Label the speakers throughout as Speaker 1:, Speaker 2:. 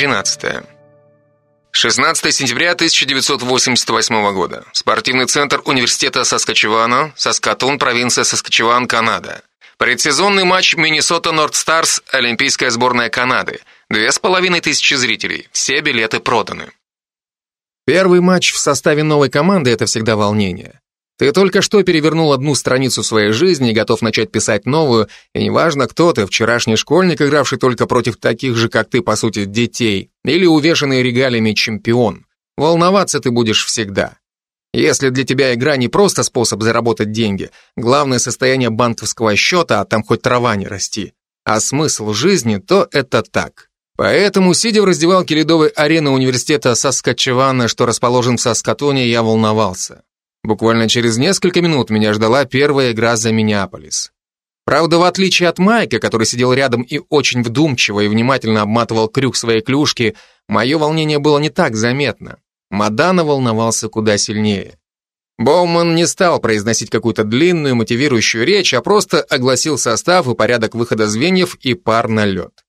Speaker 1: 13. 16 сентября 1988 года. Спортивный центр университета Саскачевана, Саскатун, провинция Саскачеван, Канада. Предсезонный матч Миннесота Норд Старс, Олимпийская сборная Канады. Две с половиной тысячи зрителей. Все билеты проданы. Первый матч в составе новой команды – это всегда волнение. Ты только что перевернул одну страницу своей жизни и готов начать писать новую, и неважно, кто ты, вчерашний школьник, игравший только против таких же, как ты, по сути, детей, или увешанный регалиями чемпион. Волноваться ты будешь всегда. Если для тебя игра не просто способ заработать деньги, главное состояние банковского счета, а там хоть трава не расти, а смысл жизни, то это так. Поэтому, сидя в раздевалке ледовой арены университета Саскачевана, что расположен в Саскатоне, я волновался. Буквально через несколько минут меня ждала первая игра за Миннеаполис. Правда, в отличие от Майка, который сидел рядом и очень вдумчиво и внимательно обматывал крюк своей клюшки, мое волнение было не так заметно. Мадана волновался куда сильнее. Боуман не стал произносить какую-то длинную мотивирующую речь, а просто огласил состав и порядок выхода звеньев и пар на лед.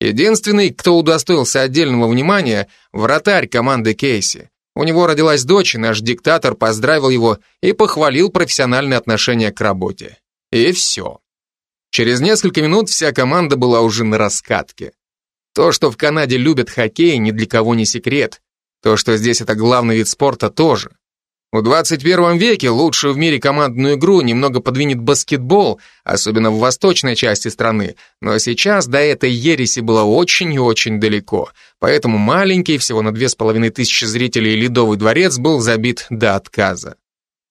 Speaker 1: Единственный, кто удостоился отдельного внимания, вратарь команды Кейси. У него родилась дочь, и наш диктатор поздравил его и похвалил профессиональное отношение к работе. И все. Через несколько минут вся команда была уже на раскатке. То, что в Канаде любят хоккей, ни для кого не секрет. То, что здесь это главный вид спорта, тоже. В 21 веке лучшую в мире командную игру немного подвинет баскетбол, особенно в восточной части страны, но сейчас до этой ереси было очень и очень далеко, поэтому маленький, всего на две с половиной тысячи зрителей Ледовый дворец был забит до отказа.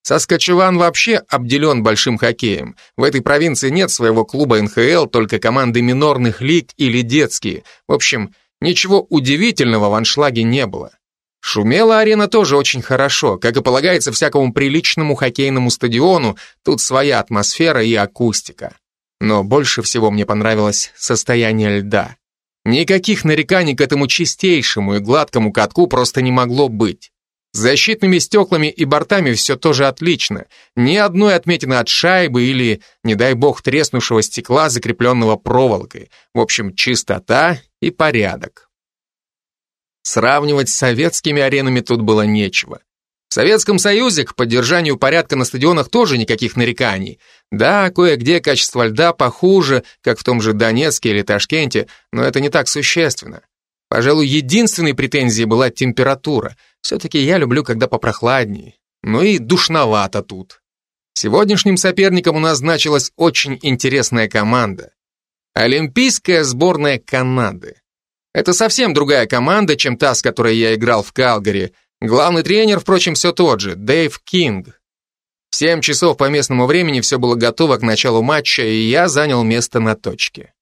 Speaker 1: Саскачеван вообще обделен большим хоккеем. В этой провинции нет своего клуба НХЛ, только команды минорных лиг или детские. В общем, ничего удивительного в аншлаге не было. Шумела арена тоже очень хорошо, как и полагается всякому приличному хоккейному стадиону, тут своя атмосфера и акустика. Но больше всего мне понравилось состояние льда. Никаких нареканий к этому чистейшему и гладкому катку просто не могло быть. Защитными стеклами и бортами все тоже отлично. Ни одной отметины от шайбы или, не дай бог, треснувшего стекла, закрепленного проволокой. В общем, чистота и порядок. Сравнивать с советскими аренами тут было нечего. В Советском Союзе к поддержанию порядка на стадионах тоже никаких нареканий. Да, кое-где качество льда похуже, как в том же Донецке или Ташкенте, но это не так существенно. Пожалуй, единственной претензией была температура. Все-таки я люблю, когда попрохладнее. Ну и душновато тут. Сегодняшним соперником у нас значилась очень интересная команда. Олимпийская сборная Канады. Это совсем другая команда, чем та, с которой я играл в Калгари. Главный тренер, впрочем, все тот же, Дэйв Кинг. В 7 часов по местному времени все было готово к началу матча, и я занял место на точке.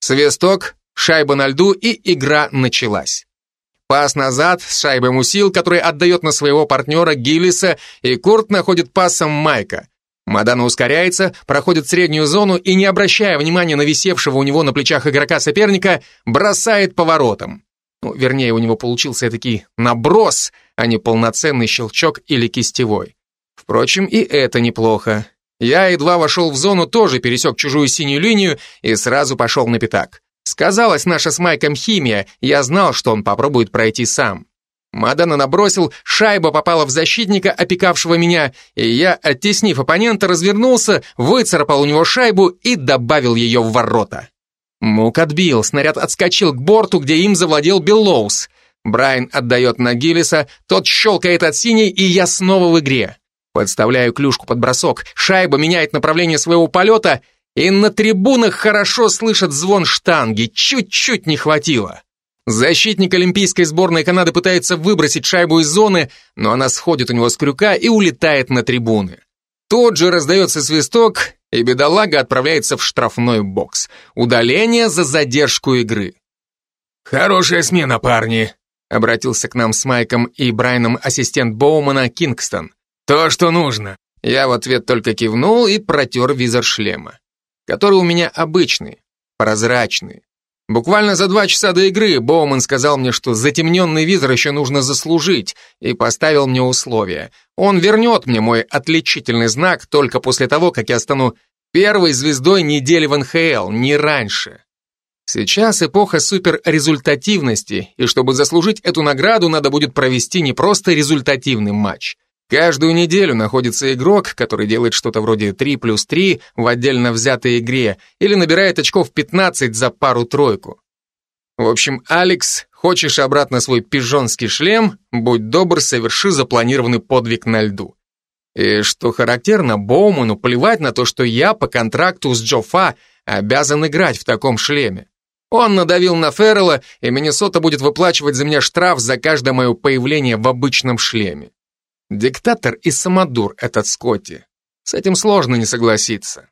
Speaker 1: Свисток, шайба на льду, и игра началась. Пас назад с шайбой Мусил, который отдает на своего партнера Гиллиса, и Курт находит пасом Майка. Мадана ускоряется, проходит среднюю зону и, не обращая внимания на висевшего у него на плечах игрока соперника, бросает поворотом. Ну, вернее, у него получился такой наброс, а не полноценный щелчок или кистевой. Впрочем, и это неплохо. Я едва вошел в зону, тоже пересек чужую синюю линию и сразу пошел на пятак. Сказалась наша с Майком химия, я знал, что он попробует пройти сам. Мадана набросил, шайба попала в защитника, опекавшего меня, и я, оттеснив оппонента, развернулся, выцарапал у него шайбу и добавил ее в ворота. Мук отбил, снаряд отскочил к борту, где им завладел Биллоус. Брайан отдает на Гиллиса, тот щелкает от синей, и я снова в игре. Подставляю клюшку под бросок, шайба меняет направление своего полета, и на трибунах хорошо слышат звон штанги, чуть-чуть не хватило. Защитник олимпийской сборной Канады пытается выбросить шайбу из зоны, но она сходит у него с крюка и улетает на трибуны. Тут же раздается свисток, и бедолага отправляется в штрафной бокс. Удаление за задержку игры.
Speaker 2: «Хорошая смена, парни», — обратился к нам с Майком и Брайаном ассистент Боумана Кингстон. «То, что нужно».
Speaker 1: Я в ответ только кивнул и протер визор шлема, который у меня обычный, прозрачный. Буквально за два часа до игры Боуман сказал мне, что затемненный визор еще нужно заслужить, и поставил мне условия. Он вернет мне мой отличительный знак только после того, как я стану первой звездой недели в НХЛ, не раньше.
Speaker 2: Сейчас эпоха суперрезультативности, и чтобы заслужить эту награду, надо будет провести не просто результативный матч. Каждую неделю находится игрок, который делает что-то вроде 3 плюс 3 в отдельно взятой игре или набирает очков 15 за пару-тройку. В общем, Алекс, хочешь обратно свой пижонский шлем, будь добр, соверши запланированный подвиг на льду. И что характерно, Боуману плевать на то, что я по контракту с Джофа обязан играть в таком шлеме. Он надавил на Феррелла, и Миннесота будет выплачивать за меня штраф за каждое мое появление в обычном шлеме. Диктатор и самодур этот Скотти. С этим сложно не согласиться.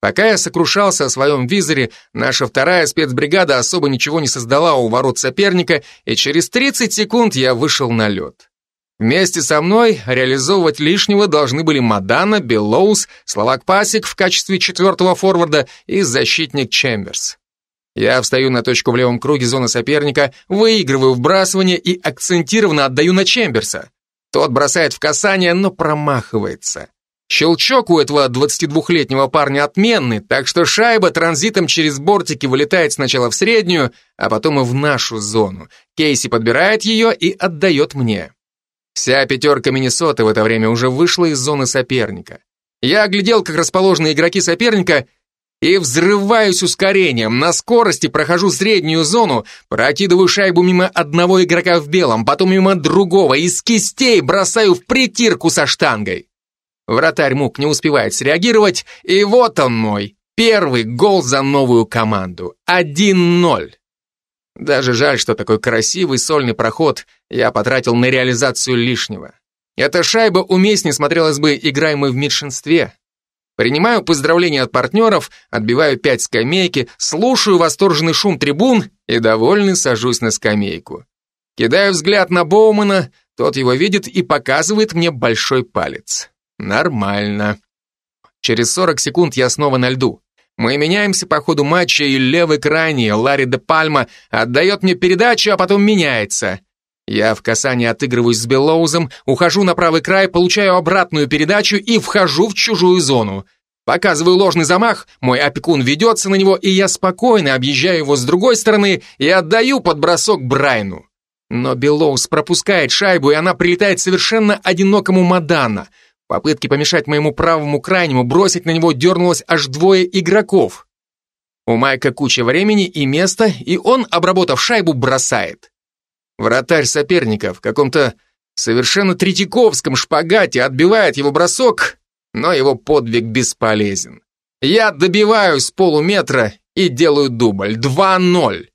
Speaker 2: Пока я сокрушался о своем визоре, наша вторая спецбригада особо ничего не создала у ворот соперника, и через 30 секунд я вышел на лед. Вместе со мной реализовывать лишнего должны были Модано, Беллоус, словак Пасек в качестве четвертого форварда и защитник Чемберс. Я встаю на точку в левом круге зоны соперника, выигрываю вбрасывание и акцентированно отдаю на Чемберса. Тот бросает в касание, но промахивается. Щелчок у этого 22-летнего парня отменный, так что шайба транзитом через бортики вылетает сначала в среднюю, а потом и в нашу зону. Кейси подбирает ее и отдает мне. Вся пятерка Миннесоты в это время уже вышла из зоны соперника. Я оглядел, как расположены игроки соперника, и взрываюсь ускорением. На скорости прохожу среднюю зону, прокидываю шайбу мимо одного игрока в белом, потом мимо другого, и с кистей бросаю в притирку со штангой. Вратарь Мук не успевает среагировать, и вот он мой, первый гол за новую команду. 1-0. Даже жаль, что такой красивый сольный проход я потратил на реализацию лишнего. Эта шайба уместнее смотрелась бы, играем мы в меньшинстве. Принимаю поздравления от партнеров, отбиваю пять скамейки, слушаю восторженный шум трибун и, довольный, сажусь на скамейку. Кидаю взгляд на Боумана, тот его видит и показывает мне большой палец. Нормально. Через 40 секунд я снова на льду. Мы меняемся по ходу матча, и левый крайний, Ларри де Пальма, отдает мне передачу, а потом меняется. Я в касании отыгрываюсь с Беллоузом, ухожу на правый край, получаю обратную передачу и вхожу в чужую зону. Показываю ложный замах, мой опекун ведется на него, и я спокойно объезжаю его с другой стороны и отдаю под бросок Брайну. Но Беллоуз пропускает шайбу, и она прилетает совершенно одинокому Мадана. В попытке помешать моему правому крайнему бросить на него дернулось аж двое игроков. У Майка куча времени и места, и он, обработав шайбу, бросает. Вратарь соперника в каком-то совершенно третьяковском шпагате отбивает его бросок, но его подвиг бесполезен. Я добиваюсь полуметра и делаю дубль. 2-0.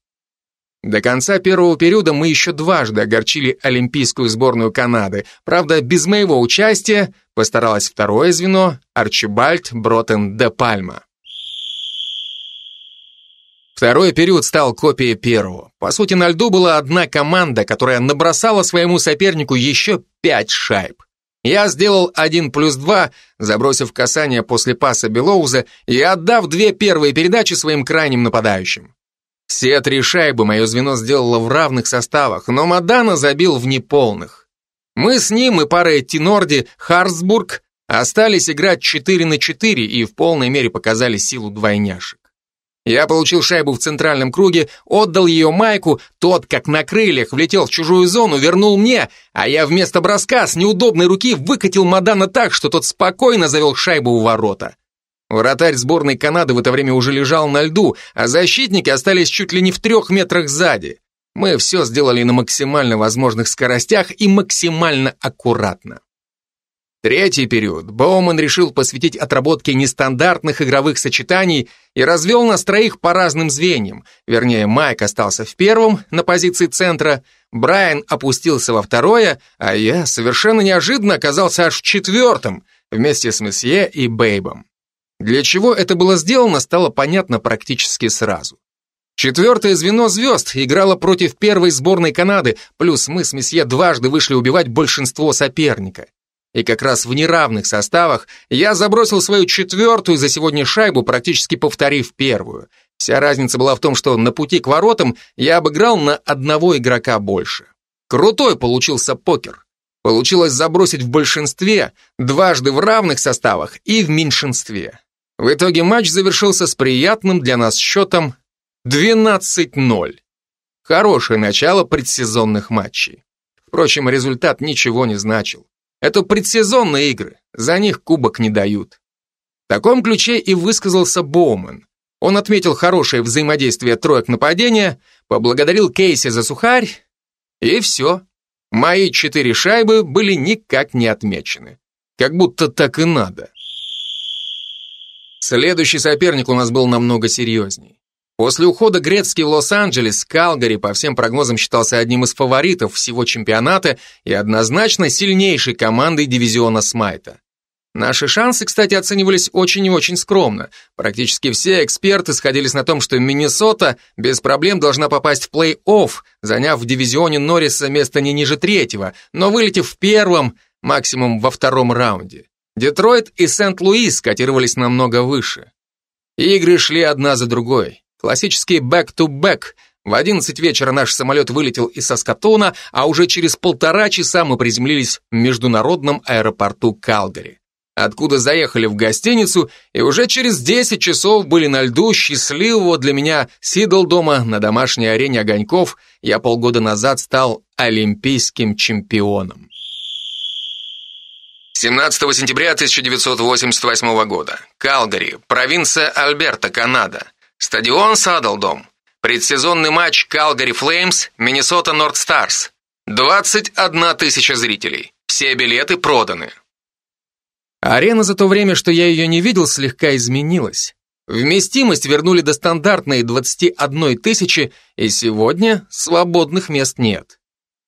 Speaker 2: До конца первого периода мы еще дважды огорчили олимпийскую сборную Канады. Правда, без моего участия постаралось второе звено Арчибальд Бротен де Пальма. Второй период стал копией первого. По сути, на льду была одна команда, которая набросала своему сопернику еще пять шайб. Я сделал один плюс два, забросив касание после паса Белоуза и отдав две первые передачи своим крайним нападающим. Все три шайбы мое звено сделало в равных составах, но Мадана забил в неполных. Мы с ним и парой Тинорди Харсбург остались играть 4 на 4 и в полной мере показали силу двойняшек. Я получил шайбу в центральном круге, отдал ее Майку, тот, как на крыльях, влетел в чужую зону, вернул мне, а я вместо броска с неудобной руки выкатил Мадана так, что тот спокойно завел шайбу у ворота. Вратарь сборной Канады в это время уже лежал на льду, а защитники остались чуть ли не в трех метрах сзади. Мы все сделали на максимально возможных скоростях и максимально аккуратно. Третий период Боуман решил посвятить отработке нестандартных игровых сочетаний и развел нас троих по разным звеньям. Вернее, Майк остался в первом, на позиции центра, Брайан опустился во второе, а я совершенно неожиданно оказался аж в четвертом, вместе с Месье и Бейбом. Для чего это было сделано, стало понятно практически сразу. Четвертое звено звезд играло против первой сборной Канады, плюс мы с Месье дважды вышли убивать большинство соперника. И как раз в неравных составах я забросил свою четвертую за сегодня шайбу, практически повторив первую. Вся разница была в том, что на пути к воротам я обыграл на одного игрока больше. Крутой получился покер. Получилось забросить в большинстве, дважды в равных составах и в меньшинстве. В итоге матч завершился с приятным для нас счетом 12-0. Хорошее начало предсезонных матчей. Впрочем, результат ничего не значил. Это предсезонные игры, за них кубок не дают. В таком ключе и высказался Боуман. Он отметил хорошее взаимодействие троек нападения, поблагодарил Кейси за сухарь, и все. Мои четыре шайбы были никак не отмечены. Как будто так и надо. Следующий соперник у нас был намного серьезней. После ухода Грецки в Лос-Анджелес, Калгари по всем прогнозам считался одним из фаворитов всего чемпионата и однозначно сильнейшей командой дивизиона Смайта. Наши шансы, кстати, оценивались очень и очень скромно. Практически все эксперты сходились на том, что Миннесота без проблем должна попасть в плей-офф, заняв в дивизионе Норриса место не ниже третьего, но вылетев в первом, максимум во втором раунде. Детройт и Сент-Луис котировались намного выше. Игры шли одна за другой. Классический back-to-back. В 11 вечера наш самолет вылетел из Саскатуна, а уже через полтора часа мы приземлились в международном аэропорту Калгари. Откуда заехали в гостиницу, и уже через 10 часов были на льду счастливого для меня Садлдома на домашней арене огоньков. Я полгода назад стал олимпийским чемпионом.
Speaker 1: 17 сентября 1988 года. Калгари, провинция Альберта, Канада. Стадион Садлдом. Предсезонный матч Калгари Флеймс, Миннесота Норд Старс. 21 тысяча зрителей. Все билеты проданы.
Speaker 2: Арена за то время, что я ее не видел, слегка изменилась. Вместимость вернули до стандартной 21 тысячи, и сегодня свободных мест нет.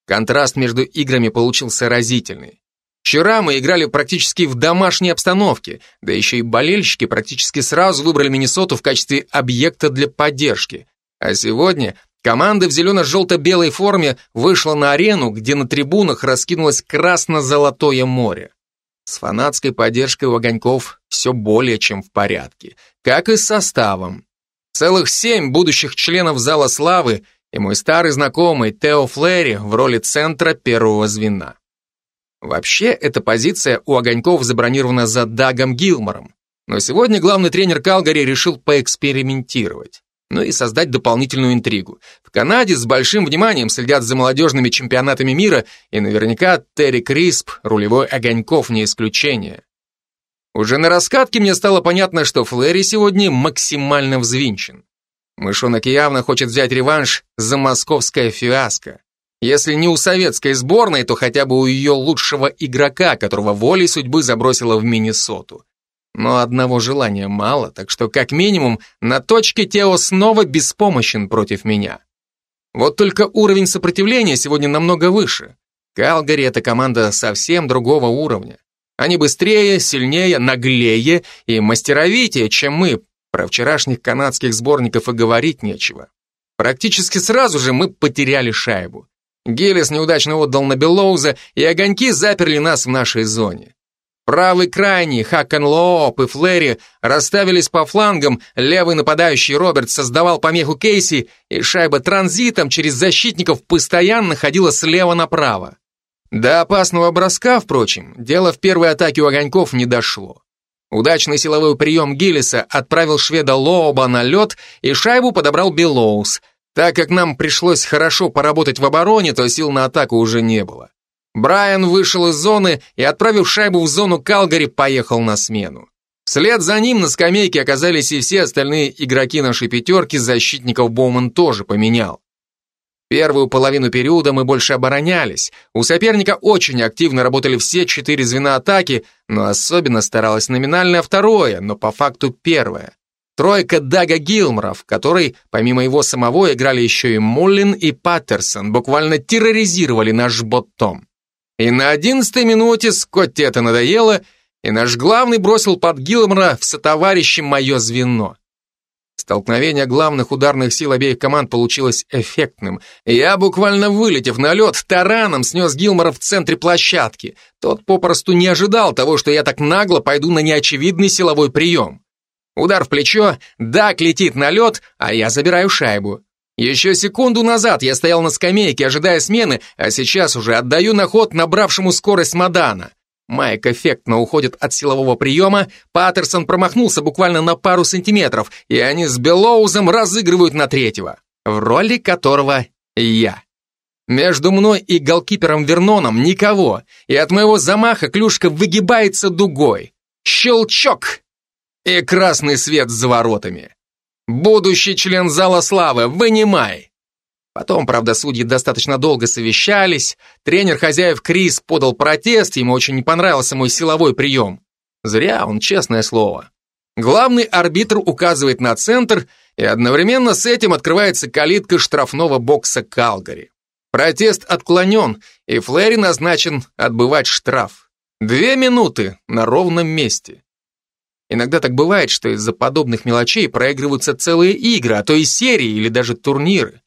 Speaker 2: Контраст между играми получился разительный. Вчера мы играли практически в домашней обстановке, да еще и болельщики практически сразу выбрали Миннесоту в качестве объекта для поддержки. А сегодня команда в зелено-желто-белой форме вышла на арену, где на трибунах раскинулось красно-золотое море. С фанатской поддержкой у Огоньков все более чем в порядке, как и с составом. Целых семь будущих членов Зала Славы и мой старый знакомый Тео Флэри в роли центра первого звена. Вообще, эта позиция у Огоньков забронирована за Дагом Гилмором, но сегодня главный тренер Калгари решил поэкспериментировать, ну и создать дополнительную интригу. В Канаде с большим вниманием следят за молодежными чемпионатами мира, и наверняка Терри Крисп, рулевой Огоньков, не исключение. Уже на раскатке мне стало понятно, что Флэри сегодня максимально взвинчен. Мышонок явно хочет взять реванш за московское фиаско. Если не у советской сборной, то хотя бы у ее лучшего игрока, которого волей судьбы забросила в Миннесоту. Но одного желания мало, так что как минимум на точке Тео снова беспомощен против меня. Вот только уровень сопротивления сегодня намного выше. Калгари — это команда совсем другого уровня. Они быстрее, сильнее, наглее и мастеровитее, чем мы. Про вчерашних канадских сборников и говорить нечего. Практически сразу же мы потеряли шайбу. Гелис неудачно отдал на Белоуза, и огоньки заперли нас в нашей зоне. Правый крайний, Хаккен Лооп и Флэри расставились по флангам, левый нападающий Роберт создавал помеху Кейси, и шайба транзитом через защитников постоянно ходила слева направо. До опасного броска, впрочем, дело в первой атаке у огоньков не дошло. Удачный силовой прием Гиллиса отправил шведа Лооба на лед, и шайбу подобрал Белоус – так как нам пришлось хорошо поработать в обороне, то сил на атаку уже не было. Брайан вышел из зоны и, отправив шайбу в зону Калгари, поехал на смену. Вслед за ним на скамейке оказались и все остальные игроки нашей пятерки, защитников Боуман тоже поменял. Первую половину периода мы больше оборонялись. У соперника очень активно работали все четыре звена атаки, но особенно старалось номинальное второе, но по факту первое. Тройка Дага Гилмора, в которой, помимо его самого, играли еще и Муллин и Паттерсон, буквально терроризировали наш бот-том. И на одиннадцатой минуте Скотти это надоело, и наш главный бросил под Гилмора в сотоварищи мое звено. Столкновение главных ударных сил обеих команд получилось эффектным. Я, буквально вылетев на лед, тараном снес Гилмора в центре площадки. Тот попросту не ожидал того, что я так нагло пойду на неочевидный силовой прием. Удар в плечо, Дак летит на лед, а я забираю шайбу. Еще секунду назад я стоял на скамейке, ожидая смены, а сейчас уже отдаю на ход набравшему скорость Мадана. Майк эффектно уходит от силового приема, Паттерсон промахнулся буквально на пару сантиметров, и они с Белоузом разыгрывают на третьего, в роли которого я. Между мной и голкипером Верноном никого, и от моего замаха клюшка выгибается дугой. Щелчок! И красный свет за воротами. Будущий член зала славы, вынимай! Потом, правда, судьи достаточно долго совещались, тренер хозяев Крис подал протест, ему очень не понравился мой силовой прием. Зря он, честное слово. Главный арбитр указывает на центр, и одновременно с этим открывается калитка штрафного бокса Калгари. Протест отклонен, и Флэри назначен отбывать штраф. Две минуты на ровном месте. Иногда так бывает, что из-за подобных мелочей проигрываются целые игры, а то и серии или даже турниры.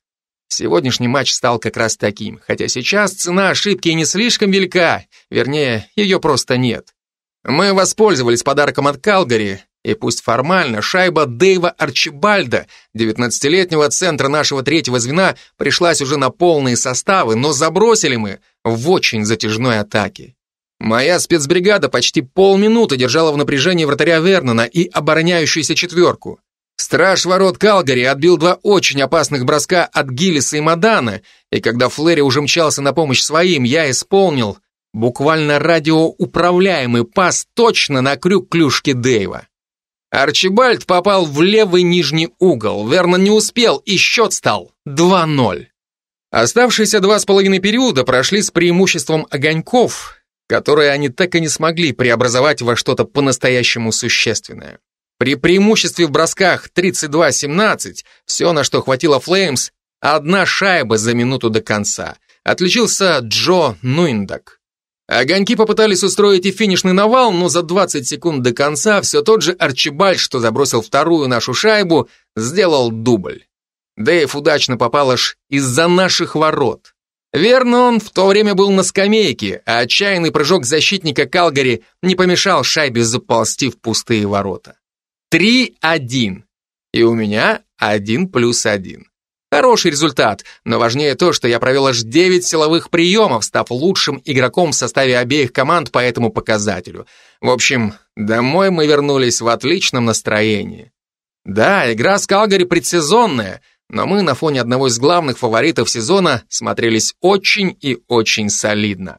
Speaker 2: Сегодняшний матч стал как раз таким, хотя сейчас цена ошибки не слишком велика, вернее, ее просто нет. Мы воспользовались подарком от Калгари, и пусть формально шайба Дэйва Арчибальда, 19-летнего центра нашего третьего звена, пришлась уже на полные составы, но забросили мы в очень затяжной атаке. Моя спецбригада почти полминуты держала в напряжении вратаря Вернона и обороняющуюся четверку. Страж ворот Калгари отбил два очень опасных броска от Гиллиса и Мадана, и когда Флэри уже мчался на помощь своим, я исполнил буквально радиоуправляемый пас точно на крюк клюшки Дэйва. Арчибальд попал в левый нижний угол, Вернон не успел, и счет стал 2-0. Оставшиеся два с половиной периода прошли с преимуществом огоньков, которые они так и не смогли преобразовать во что-то по-настоящему существенное. При преимуществе в бросках 32-17, все, на что хватило Флеймс, одна шайба за минуту до конца. Отличился Джо Нуиндак. Огоньки попытались устроить и финишный навал, но за 20 секунд до конца все тот же Арчибальд, что забросил вторую нашу шайбу, сделал дубль. Дэйв удачно попал аж из-за наших ворот. Верно, он в то время был на скамейке, а отчаянный прыжок защитника Калгари не помешал шайбе заползти в пустые ворота. 3-1. И у меня 1 плюс 1. Хороший результат, но важнее то, что я провел аж 9 силовых приемов, став лучшим игроком в составе обеих команд по этому показателю. В общем, домой мы вернулись в отличном настроении. Да, игра с Калгари предсезонная, но мы на фоне одного из главных фаворитов сезона смотрелись очень и очень солидно.